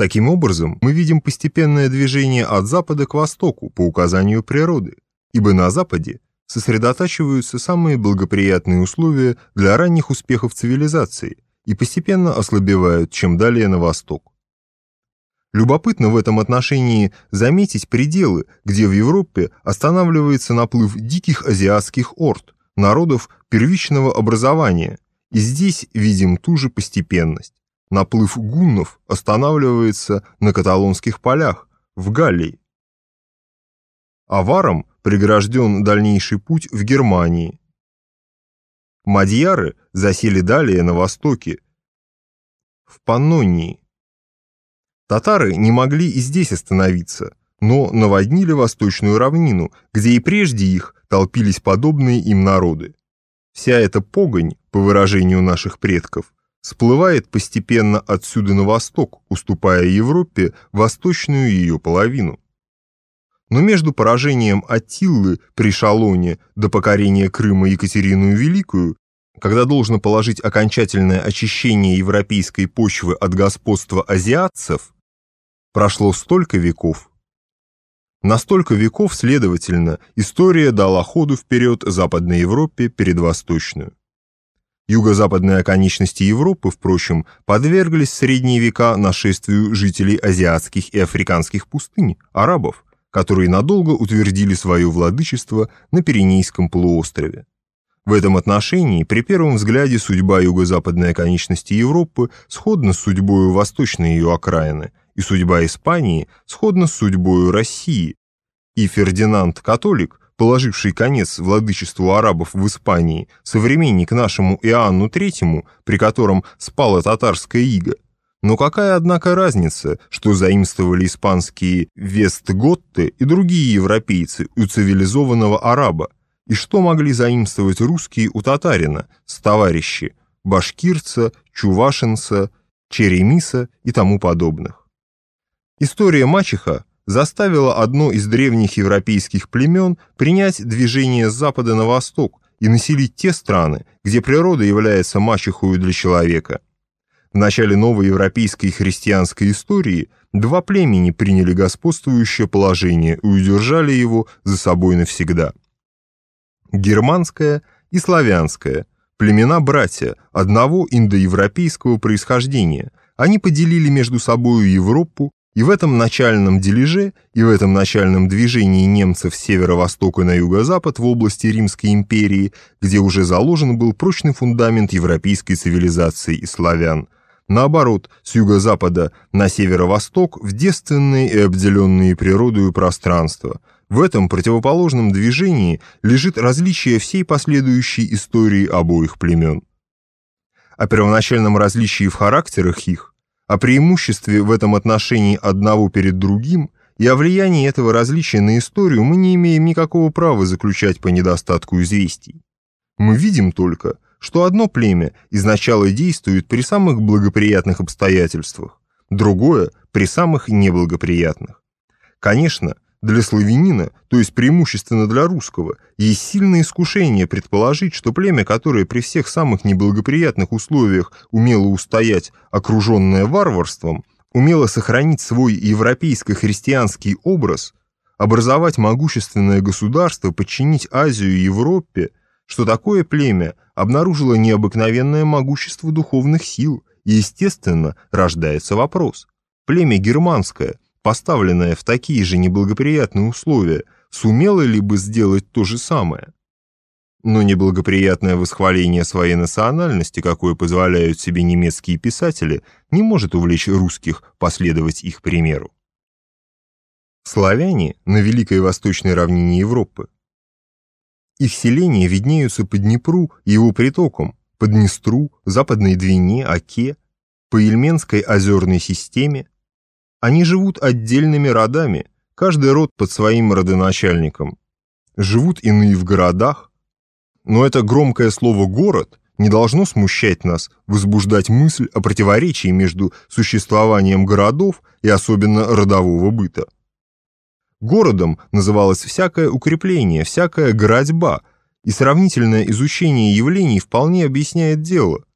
Таким образом, мы видим постепенное движение от запада к востоку по указанию природы, ибо на западе сосредотачиваются самые благоприятные условия для ранних успехов цивилизации и постепенно ослабевают, чем далее на восток. Любопытно в этом отношении заметить пределы, где в Европе останавливается наплыв диких азиатских орд, народов первичного образования, и здесь видим ту же постепенность. Наплыв гуннов останавливается на каталонских полях, в Галлии. Аварам прегражден дальнейший путь в Германии. Мадьяры засели далее на востоке, в Паннонии. Татары не могли и здесь остановиться, но наводнили восточную равнину, где и прежде их толпились подобные им народы. Вся эта погонь, по выражению наших предков, сплывает постепенно отсюда на восток, уступая Европе восточную ее половину. Но между поражением Аттиллы при Шалоне до покорения Крыма Екатерину Великую когда должно положить окончательное очищение европейской почвы от господства азиатцев, Прошло столько веков. На столько веков, следовательно, история дала ходу вперед Западной Европе перед Восточную. Юго-западные оконечности Европы, впрочем, подверглись в средние века нашествию жителей азиатских и африканских пустынь, арабов, которые надолго утвердили свое владычество на Пиренейском полуострове. В этом отношении при первом взгляде судьба юго-западной оконечности Европы сходна с судьбой восточной ее окраины, и судьба Испании сходна с судьбой России, и Фердинанд Католик, положивший конец владычеству арабов в Испании, современник нашему Иоанну III, при котором спала татарская ига. Но какая, однако, разница, что заимствовали испанские вестготты и другие европейцы у цивилизованного араба, и что могли заимствовать русские у татарина, с товарищи, башкирца, чувашинца, черемиса и тому подобных. История мачеха заставила одно из древних европейских племен принять движение с запада на восток и населить те страны, где природа является мачехою для человека. В начале новой европейской христианской истории два племени приняли господствующее положение и удержали его за собой навсегда. Германское и славянское – племена-братья одного индоевропейского происхождения. Они поделили между собой Европу и в этом начальном дележе, и в этом начальном движении немцев с северо-востока на юго-запад в области Римской империи, где уже заложен был прочный фундамент европейской цивилизации и славян, наоборот, с юго-запада на северо-восток в девственные и обделенные природою пространства. В этом противоположном движении лежит различие всей последующей истории обоих племен. О первоначальном различии в характерах их о преимуществе в этом отношении одного перед другим и о влиянии этого различия на историю мы не имеем никакого права заключать по недостатку известий. Мы видим только, что одно племя изначало действует при самых благоприятных обстоятельствах, другое – при самых неблагоприятных. Конечно, для славянина, то есть преимущественно для русского, есть сильное искушение предположить, что племя, которое при всех самых неблагоприятных условиях умело устоять, окруженное варварством, умело сохранить свой европейско-христианский образ, образовать могущественное государство, подчинить Азию Европе, что такое племя обнаружило необыкновенное могущество духовных сил, и, естественно, рождается вопрос. Племя германское – поставленная в такие же неблагоприятные условия, сумела ли бы сделать то же самое? Но неблагоприятное восхваление своей национальности, какое позволяют себе немецкие писатели, не может увлечь русских последовать их примеру. Славяне на Великой Восточной равнине Европы. Их селения виднеются по Днепру и его притокам, по Днестру, Западной Двине, Оке, по Ельменской озерной системе, они живут отдельными родами, каждый род под своим родоначальником. Живут иные в городах. Но это громкое слово «город» не должно смущать нас, возбуждать мысль о противоречии между существованием городов и особенно родового быта. Городом называлось всякое укрепление, всякая городьба, и сравнительное изучение явлений вполне объясняет дело –